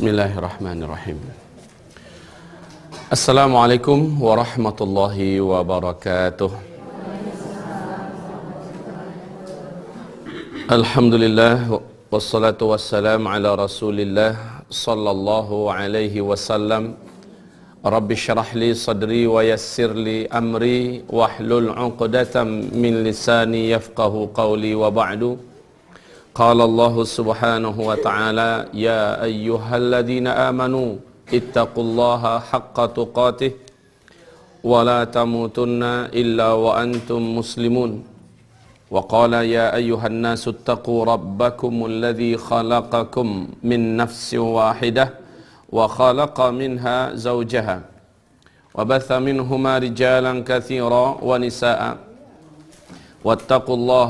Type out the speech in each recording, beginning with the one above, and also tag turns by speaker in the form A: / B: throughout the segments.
A: بسم الله الرحمن الرحيم السلام عليكم ورحمة الله وبركاته الحمد لله والصلاة والسلام على رسول الله صلى الله عليه وسلم رب اشرح لي صدري ويسر لي أمري واحلل عقدة من لساني يفقه قولي وبعد قال الله سبحانه وتعالى يا أيها الذين آمنوا اتقوا الله حق تقاته ولا تموتن إلا وأنتم مسلمون وقال يا أيها الناس اتقوا ربكم الذي خلقكم من نفس واحدة وخلق منها زوجها وبث منهما رجالا كثيرا ونساء واتقوا الله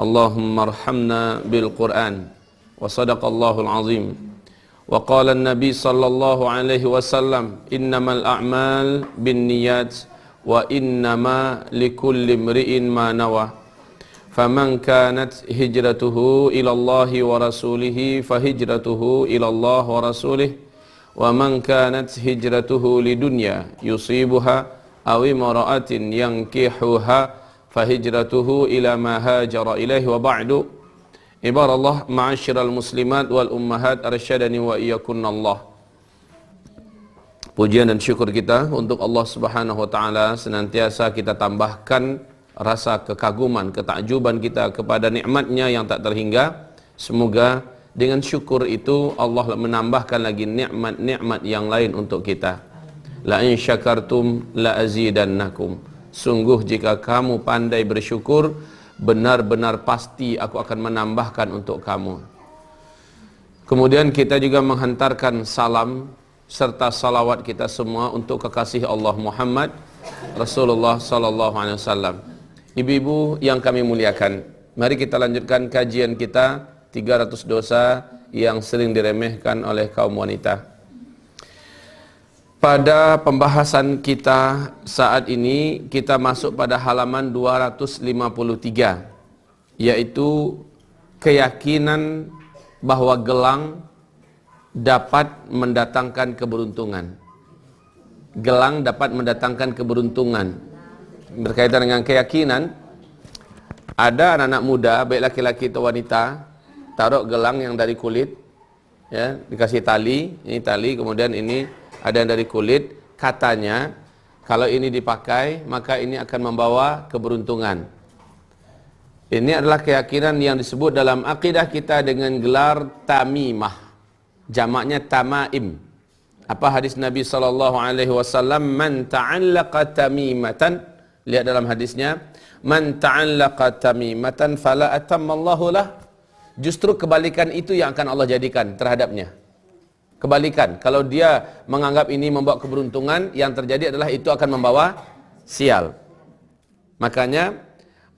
A: اللهم ارحمنا بالقرآن وصدق الله العظيم وقال النبي صلى الله عليه وسلم إنما الأعمال بالنيات وإنما لكل امرئ ما نوى فمن كانت هجرته إلى الله ورسوله فهجرته إلى الله ورسوله ومن كانت هجرته لدنيا يصيبها أو امرأة ينكحها fahijratuhu ila ma hajara ilaihi wa ba'du ibarallah ma'asyiral muslimat wal ummahat arsyadani wa iyyakunna Allah Pujian dan syukur kita untuk Allah Subhanahu wa taala senantiasa kita tambahkan rasa kekaguman, ketakjuban kita kepada nikmatnya yang tak terhingga. Semoga dengan syukur itu Allah menambahkan lagi nikmat-nikmat yang lain untuk kita. La in syakartum la azidannakum. Sungguh jika kamu pandai bersyukur, benar-benar pasti aku akan menambahkan untuk kamu. Kemudian kita juga menghantarkan salam serta salawat kita semua untuk kekasih Allah Muhammad Rasulullah sallallahu alaihi wasallam. Ibu-ibu yang kami muliakan, mari kita lanjutkan kajian kita 300 dosa yang sering diremehkan oleh kaum wanita. Pada pembahasan kita saat ini kita masuk pada halaman 253 yaitu keyakinan bahwa gelang dapat mendatangkan keberuntungan. Gelang dapat mendatangkan keberuntungan. Berkaitan dengan keyakinan ada anak-anak muda baik laki-laki atau wanita taruh gelang yang dari kulit ya dikasih tali ini tali kemudian ini ada yang dari kulit katanya kalau ini dipakai maka ini akan membawa keberuntungan. Ini adalah keyakinan yang disebut dalam akidah kita dengan gelar tamimah. Jamaknya tamaim. Apa hadis Nabi sallallahu alaihi wasallam? Man ta'allaqa tamimatan? Lihat dalam hadisnya. Man ta'allaqa tamimatan fala atammallahu lah. Justru kebalikan itu yang akan Allah jadikan terhadapnya kebalikan. Kalau dia menganggap ini membawa keberuntungan yang terjadi adalah itu akan membawa sial. Makanya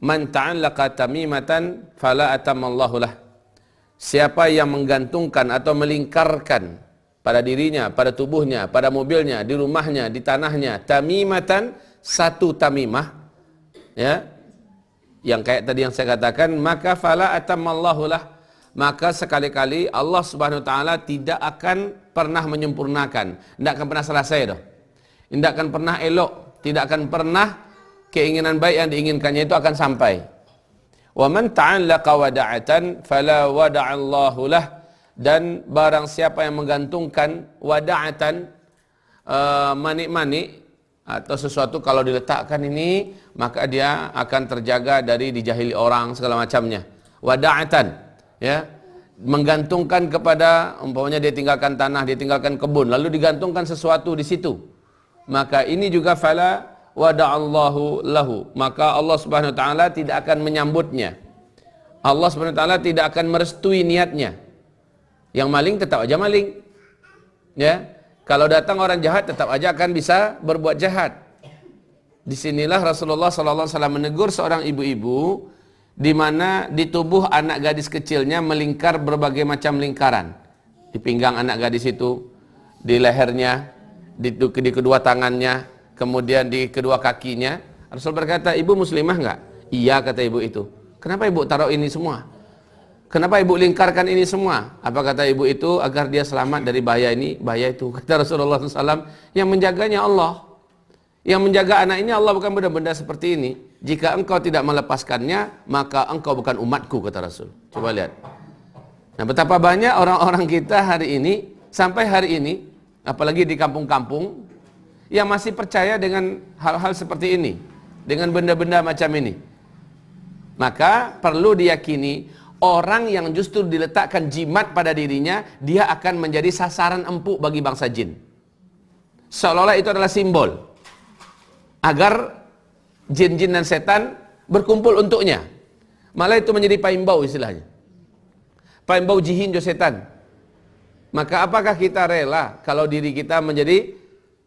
A: man ta'allaqa tamimatan fala atamallahu lah. Siapa yang menggantungkan atau melingkarkan pada dirinya, pada tubuhnya, pada mobilnya, di rumahnya, di tanahnya tamimatan satu tamimah ya yang kayak tadi yang saya katakan maka fala atamallahu lah maka sekali-kali Allah Subhanahu wa taala tidak akan pernah menyempurnakan, tidak akan pernah selesai dah. Tidak akan pernah elok, tidak akan pernah keinginan baik yang diinginkannya itu akan sampai. Wa man ta'allaqa wada'atan fala wada'allahu lah dan barang siapa yang menggantungkan wada'atan uh, manik-manik atau sesuatu kalau diletakkan ini maka dia akan terjaga dari dijahili orang segala macamnya. Wada'atan ya menggantungkan kepada umpamanya dia tinggalkan tanah, dia tinggalkan kebun lalu digantungkan sesuatu di situ. Maka ini juga fala wada'allahu lahu. Maka Allah Subhanahu wa taala tidak akan menyambutnya. Allah Subhanahu wa taala tidak akan merestui niatnya. Yang maling tetap aja maling. Ya. Kalau datang orang jahat tetap aja akan bisa berbuat jahat. Di sinilah Rasulullah SAW menegur seorang ibu-ibu di mana di tubuh anak gadis kecilnya melingkar berbagai macam lingkaran. Di pinggang anak gadis itu, di lehernya, di, di kedua tangannya, kemudian di kedua kakinya. Rasul berkata, ibu muslimah enggak? Iya kata ibu itu. Kenapa ibu taruh ini semua? Kenapa ibu lingkarkan ini semua? Apa kata ibu itu? Agar dia selamat dari bahaya ini, bahaya itu. Kata Rasulullah SAW, yang menjaganya Allah. Yang menjaga anak ini Allah bukan benda-benda seperti ini. Jika engkau tidak melepaskannya, maka engkau bukan umatku, kata Rasul. Coba lihat. Nah, betapa banyak orang-orang kita hari ini, sampai hari ini, apalagi di kampung-kampung, yang masih percaya dengan hal-hal seperti ini. Dengan benda-benda macam ini. Maka perlu diyakini, orang yang justru diletakkan jimat pada dirinya, dia akan menjadi sasaran empuk bagi bangsa jin. Seolah-olah itu adalah simbol agar jin-jin dan setan berkumpul untuknya. Malah itu menjadi paimbau istilahnya. Paimbau jihin jo setan. Maka apakah kita rela kalau diri kita menjadi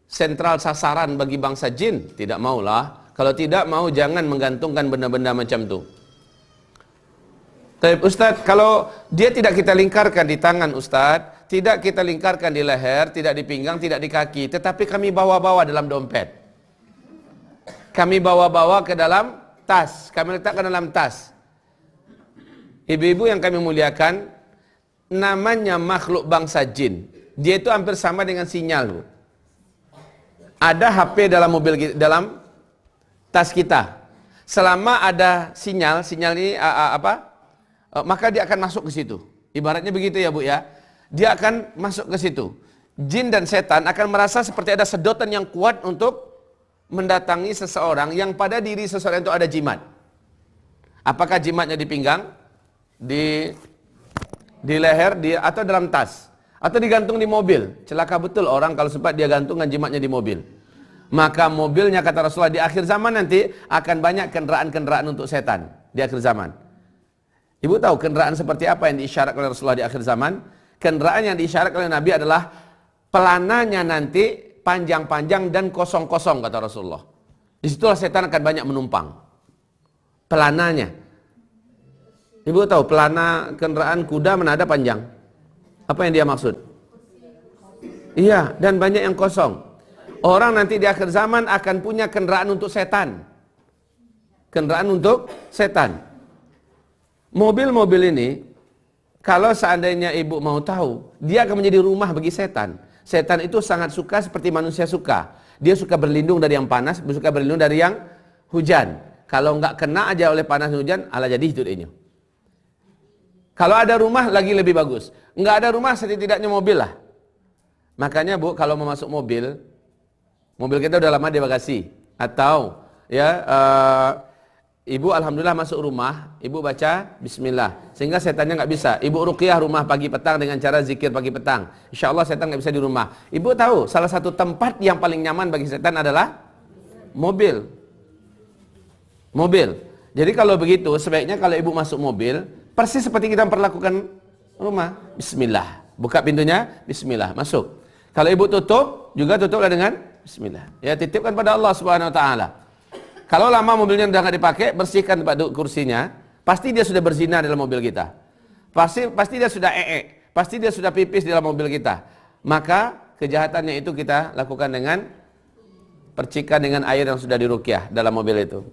A: sentral sasaran bagi bangsa jin? Tidak maulah. Kalau tidak mau jangan menggantungkan benda-benda macam itu. Tapi Ustaz, kalau dia tidak kita lingkarkan di tangan Ustaz, tidak kita lingkarkan di leher, tidak di pinggang, tidak di kaki, tetapi kami bawa-bawa dalam dompet kami bawa-bawa ke dalam tas. Kami letakkan dalam tas. Ibu-ibu yang kami muliakan, namanya makhluk bangsa jin. Dia itu hampir sama dengan sinyal, Bu. Ada HP dalam mobil dalam tas kita. Selama ada sinyal, sinyal ini apa? E, maka dia akan masuk ke situ. Ibaratnya begitu ya, Bu ya. Dia akan masuk ke situ. Jin dan setan akan merasa seperti ada sedotan yang kuat untuk mendatangi seseorang yang pada diri seseorang itu ada jimat. Apakah jimatnya di pinggang, di di leher, di atau dalam tas, atau digantung di mobil. Celaka betul orang kalau sempat dia gantungkan jimatnya di mobil. Maka mobilnya kata Rasulullah di akhir zaman nanti akan banyak kendaraan-kendaraan untuk setan di akhir zaman. Ibu tahu kendaraan seperti apa yang diisyaratkan oleh Rasulullah di akhir zaman? Kendaraan yang diisyaratkan oleh Nabi adalah pelananya nanti panjang-panjang dan kosong-kosong kata Rasulullah. Di situlah setan akan banyak menumpang. Pelananya. Ibu tahu pelana kendaraan kuda mana ada panjang? Apa yang dia maksud? Iya, dan banyak yang kosong. Orang nanti di akhir zaman akan punya kendaraan untuk setan. Kendaraan untuk setan. Mobil-mobil ini, kalau seandainya ibu mau tahu, dia akan menjadi rumah bagi setan. Setan itu sangat suka seperti manusia suka. Dia suka berlindung dari yang panas, suka berlindung dari yang hujan. Kalau nggak kena aja oleh panas hujan, ala jadi itu ini. Kalau ada rumah lagi lebih bagus. Nggak ada rumah setidaknya mobil lah. Makanya bu, kalau mau masuk mobil, mobil kita udah lama di bagasi atau ya uh, Ibu alhamdulillah masuk rumah, ibu baca bismillah. Sehingga setannya nggak bisa. Ibu ruqyah rumah pagi petang dengan cara zikir pagi petang. Insya Allah setan nggak bisa di rumah. Ibu tahu salah satu tempat yang paling nyaman bagi setan adalah mobil. Mobil. Jadi kalau begitu sebaiknya kalau ibu masuk mobil persis seperti kita memperlakukan rumah. Bismillah. Buka pintunya, bismillah, masuk. Kalau ibu tutup, juga tutuplah dengan bismillah. Ya titipkan pada Allah Subhanahu wa taala. Kalau lama mobilnya udah nggak dipakai, bersihkan tempat duduk kursinya. Pasti dia sudah berzina dalam mobil kita. Pasti pasti dia sudah ee, pasti dia sudah pipis dalam mobil kita. Maka kejahatannya itu kita lakukan dengan percikan dengan air yang sudah dirukyah dalam mobil itu.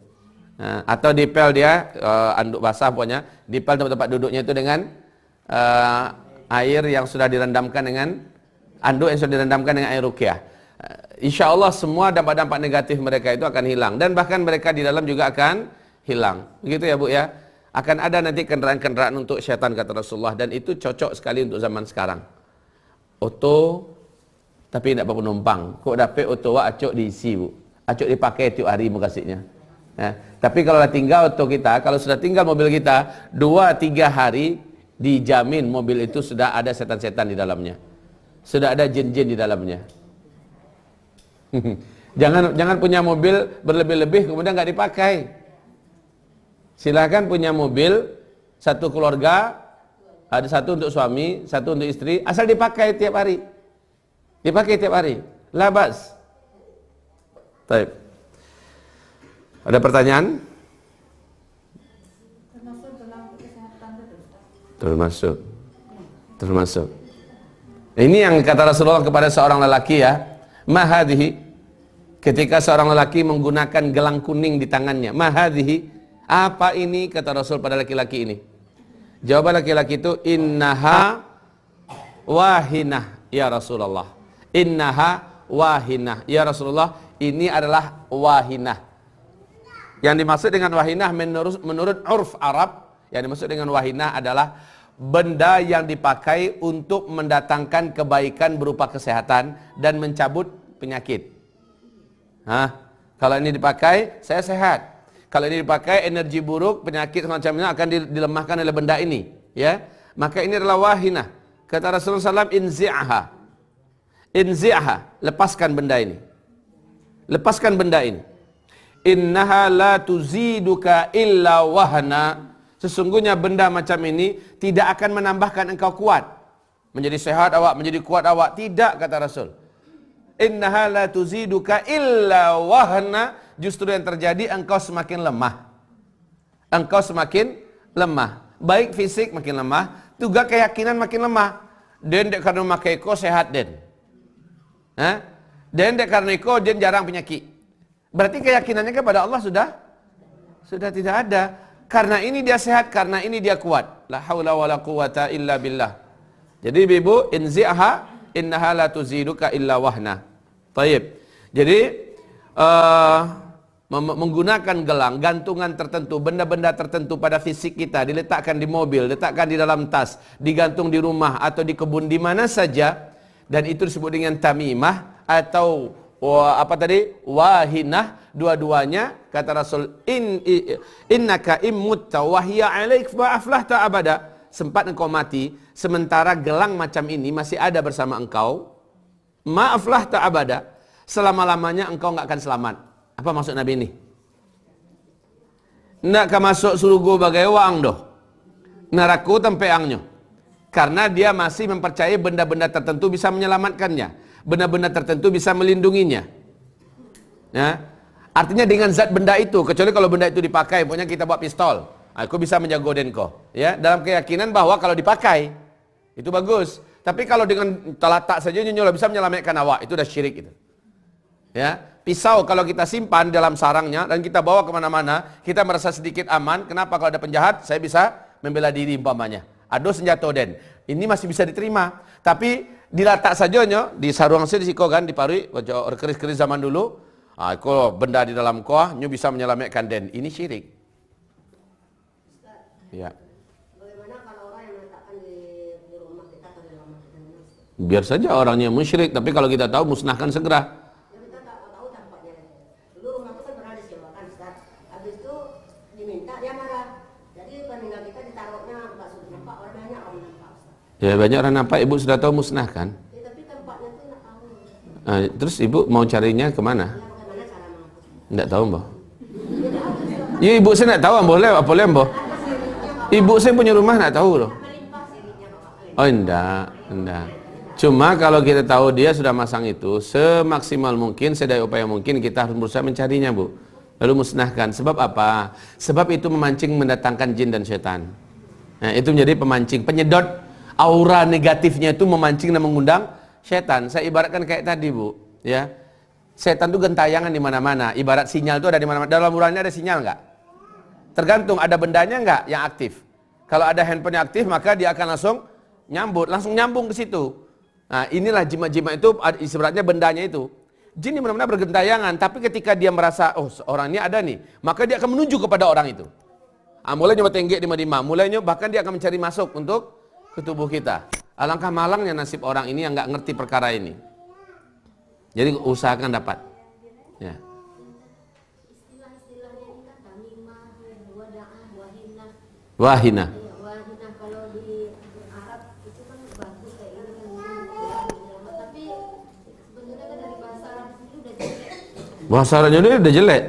A: Nah, atau dipel dia uh, anduk basah pokoknya, dipel tempat-tempat duduknya itu dengan uh, air yang sudah direndamkan dengan anduk yang sudah direndamkan dengan air rukyah. Insya Allah semua dampak-dampak negatif mereka itu akan hilang dan bahkan mereka di dalam juga akan hilang. Begitu ya Bu ya. Akan ada nanti kendaraan-kendaraan untuk syaitan kata Rasulullah dan itu cocok sekali untuk zaman sekarang. Oto tapi tidak apa penumpang. Kok dapat oto wa acok diisi Bu. Acok dipakai tiap hari kasihnya. Ya. Tapi kalau sudah tinggal oto kita, kalau sudah tinggal mobil kita, dua tiga hari dijamin mobil itu sudah ada setan-setan di dalamnya. Sudah ada jin-jin di dalamnya. jangan jangan punya mobil berlebih-lebih kemudian nggak dipakai. Silakan punya mobil satu keluarga ada satu untuk suami, satu untuk istri, asal dipakai tiap hari. Dipakai tiap hari. Labas. Baik. Ada pertanyaan? Termasuk dalam kesehatan Termasuk. Termasuk. Ini yang kata Rasulullah kepada seorang lelaki ya. Mahadhi. Ketika seorang lelaki menggunakan gelang kuning di tangannya. Mahadhi. Apa ini kata Rasul pada laki-laki ini? Jawaban laki-laki itu innaha wahinah ya Rasulullah. Innaha wahinah ya Rasulullah. Ini adalah wahinah. Yang dimaksud dengan wahinah menurut menurut urf Arab, yang dimaksud dengan wahinah adalah benda yang dipakai untuk mendatangkan kebaikan berupa kesehatan dan mencabut penyakit. Hah? Kalau ini dipakai, saya sehat. Kalau ini dipakai energi buruk, penyakit semacamnya akan dilemahkan oleh benda ini, ya. Maka ini adalah wahinah. Kata Rasulullah SAW, inzi'aha. Inzi'aha, lepaskan benda ini. Lepaskan benda ini. Innaha la tuziduka illa wahna. Sesungguhnya benda macam ini tidak akan menambahkan engkau kuat. Menjadi sehat awak, menjadi kuat awak. Tidak, kata Rasul. Innaha la tuziduka illa wahna justru yang terjadi engkau semakin lemah. Engkau semakin lemah. Baik fisik makin lemah, juga keyakinan makin lemah. Dan dek karena makai ko sehat den. Hah? Dek karena ko den jarang penyakit. Berarti keyakinannya kepada Allah sudah sudah tidak ada. Karena ini dia sehat, karena ini dia kuat. La haula wala quwata illa billah. Jadi ibu inzi'ha innaha la tuziduka illa wahna. Taib. Jadi uh, menggunakan gelang, gantungan tertentu, benda-benda tertentu pada fisik kita, diletakkan di mobil, letakkan di dalam tas, digantung di rumah atau di kebun di mana saja, dan itu disebut dengan tamimah atau apa tadi wahinah dua-duanya kata Rasul in innaka immutta wa hiya alaik fa aflahta abada sempat engkau mati sementara gelang macam ini masih ada bersama engkau maaflah tak abada selama-lamanya engkau enggak akan selamat apa maksud Nabi ini? Nak ke masuk surga bagai wang doh. Naraku angnya. Karena dia masih mempercayai benda-benda tertentu bisa menyelamatkannya. Benda-benda tertentu bisa melindunginya. Ya. Artinya dengan zat benda itu, kecuali kalau benda itu dipakai, pokoknya kita buat pistol. Aku bisa menjaga denko. Ya, dalam keyakinan bahwa kalau dipakai itu bagus. Tapi kalau dengan telatak saja nyonya bisa menyelamatkan awak, itu udah syirik itu. Ya, Pisau kalau kita simpan dalam sarangnya dan kita bawa ke mana-mana, kita merasa sedikit aman. Kenapa kalau ada penjahat, saya bisa membela diri umpamanya. Ado senjata den. Ini masih bisa diterima. Tapi dilatak saja di sarung di siko kan, di parui, keris-keris zaman dulu. Ah, kalau benda di dalam kuah, nyu bisa menyelamatkan den. Ini syirik. Ya. Biar saja orangnya musyrik, tapi kalau kita tahu musnahkan segera. Ya banyak orang nampak ibu sudah tahu musnah kan? Ya, tapi tempatnya itu nak tahu. Nah, terus ibu mau carinya ke mana? Tidak tahu mbak. Ya ibu saya nak tahu boleh apa boleh mbak? Ibu saya punya rumah nak tahu loh. Oh enggak, enggak. Cuma kalau kita tahu dia sudah masang itu, semaksimal mungkin, sedaya upaya mungkin kita harus berusaha mencarinya bu. Lalu musnahkan. Sebab apa? Sebab itu memancing mendatangkan jin dan setan. Nah, itu menjadi pemancing, penyedot aura negatifnya itu memancing dan mengundang setan. Saya ibaratkan kayak tadi, Bu, ya. Setan itu gentayangan di mana-mana. Ibarat sinyal itu ada di mana-mana. Dalam urangnya ada sinyal enggak? Tergantung ada bendanya enggak yang aktif. Kalau ada handphone aktif, maka dia akan langsung nyambut, langsung nyambung ke situ. Nah, inilah jimat-jimat itu ibaratnya bendanya itu. Jin di mana-mana bergentayangan, tapi ketika dia merasa, oh orang ini ada nih, maka dia akan menuju kepada orang itu. Ah, mulai nyoba tenggek di Madinah, mulainya bahkan dia akan mencari masuk untuk ke tubuh kita. Alangkah malangnya nasib orang ini yang nggak ngerti perkara ini. Jadi usahakan dapat. Ya. Wahina. Bahasa Arabnya udah, udah jelek.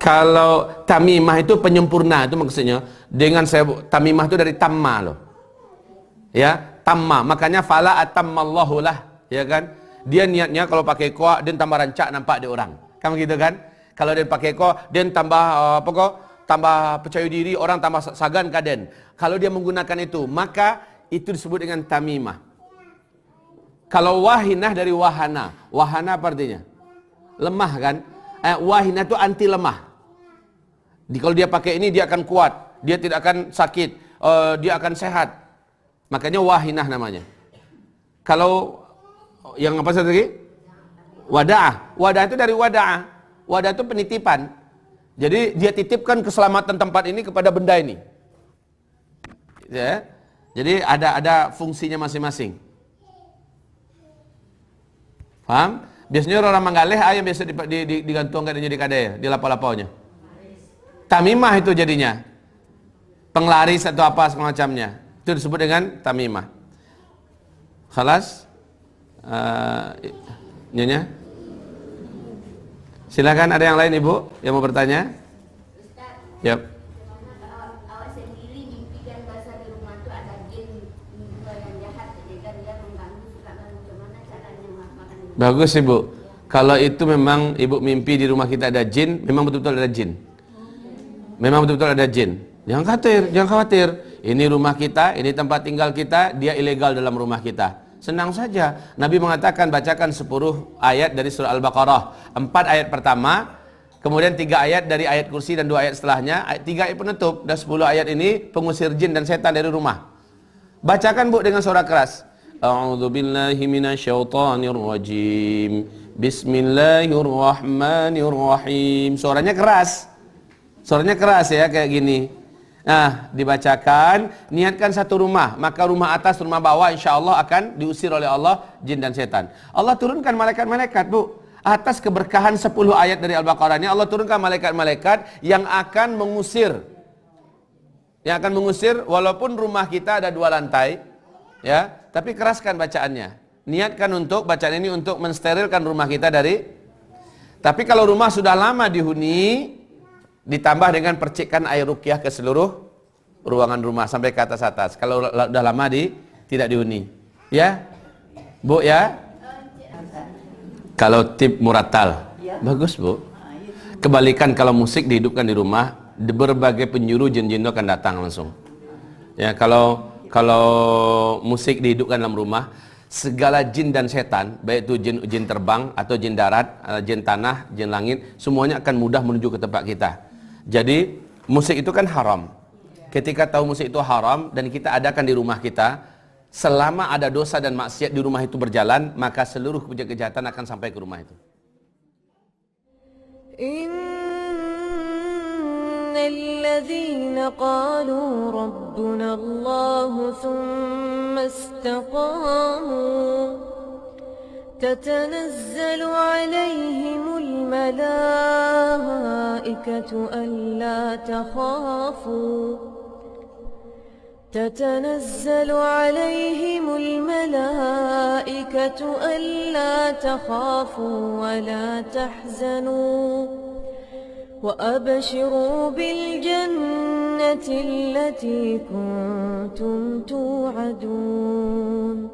A: Kalau tamimah itu penyempurna itu maksudnya. Dengan saya tamimah itu dari tamma loh ya tamma makanya fala atammallahu lah ya kan Dia niatnya kalau pakai kuah dia tambah rancak nampak dia orang. Kan begitu kan? Kalau dia pakai kuah dia tambah uh, apa kok? Tambah percaya diri, orang tambah sagan kaden. Kalau dia menggunakan itu, maka itu disebut dengan tamimah. Kalau wahinah dari wahana. Wahana apa artinya? Lemah kan? Eh, wahinah itu anti lemah. Di, kalau dia pakai ini dia akan kuat, dia tidak akan sakit, uh, dia akan sehat. Makanya wahinah namanya. Kalau yang apa lagi? Wadah. Wadah itu dari wadah. Wadah itu penitipan. Jadi dia titipkan keselamatan tempat ini kepada benda ini. Ya. Jadi ada ada fungsinya masing-masing. Paham? Biasanya orang Manggaleh ayam biasa digantungkan di kada ya, di lapau-lapaunya. Tamimah itu jadinya. Penglaris atau apa semacamnya. Itu disebut dengan tamimah. Khalas? Uh, nyonya? Silakan ada yang lain Ibu yang mau bertanya? Yap. Bagus Ibu. Kalau itu memang Ibu mimpi di rumah kita ada jin, memang betul-betul ada jin. Memang betul-betul ada jin. Jangan khawatir, jangan khawatir. Ini rumah kita, ini tempat tinggal kita, dia ilegal dalam rumah kita. Senang saja. Nabi mengatakan bacakan 10 ayat dari surah Al-Baqarah. 4 ayat pertama, kemudian 3 ayat dari ayat kursi dan 2 ayat setelahnya. 3 ayat penutup dan 10 ayat ini pengusir jin dan setan dari rumah. Bacakan Bu dengan suara keras. A'udzu billahi. Bismillahirrahmanirrahim. Suaranya keras. Suaranya keras ya kayak gini. Nah, dibacakan, niatkan satu rumah, maka rumah atas, rumah bawah insya Allah akan diusir oleh Allah jin dan setan. Allah turunkan malaikat-malaikat, Bu. Atas keberkahan 10 ayat dari Al-Baqarah ini Allah turunkan malaikat-malaikat yang akan mengusir yang akan mengusir walaupun rumah kita ada dua lantai ya, tapi keraskan bacaannya. Niatkan untuk bacaan ini untuk mensterilkan rumah kita dari Tapi kalau rumah sudah lama dihuni, ditambah dengan percikan air rukyah ke seluruh ruangan rumah sampai ke atas atas. Kalau sudah lama di tidak dihuni, ya, bu ya. Kalau tip muratal, ya. bagus bu. Kebalikan kalau musik dihidupkan di rumah, berbagai penjuru jin-jin akan datang langsung. Ya kalau kalau musik dihidupkan dalam rumah, segala jin dan setan, baik itu jin jin terbang atau jin darat, eh, jin tanah, jin langit, semuanya akan mudah menuju ke tempat kita. Jadi musik itu kan haram. Ketika tahu musik itu haram dan kita adakan di rumah kita, selama ada dosa dan maksiat di rumah itu berjalan, maka seluruh kejahatan akan sampai ke rumah itu. الذين قالوا ربنا الله ثم استقاموا تتنزل عليهم الملائكة ألا تخافوا. تتنزل عليهم الملائكة ألا تخافوا ولا تحزنوا. وأبشروا بالجنة التي كنتم توعدون.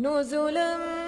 A: نزلا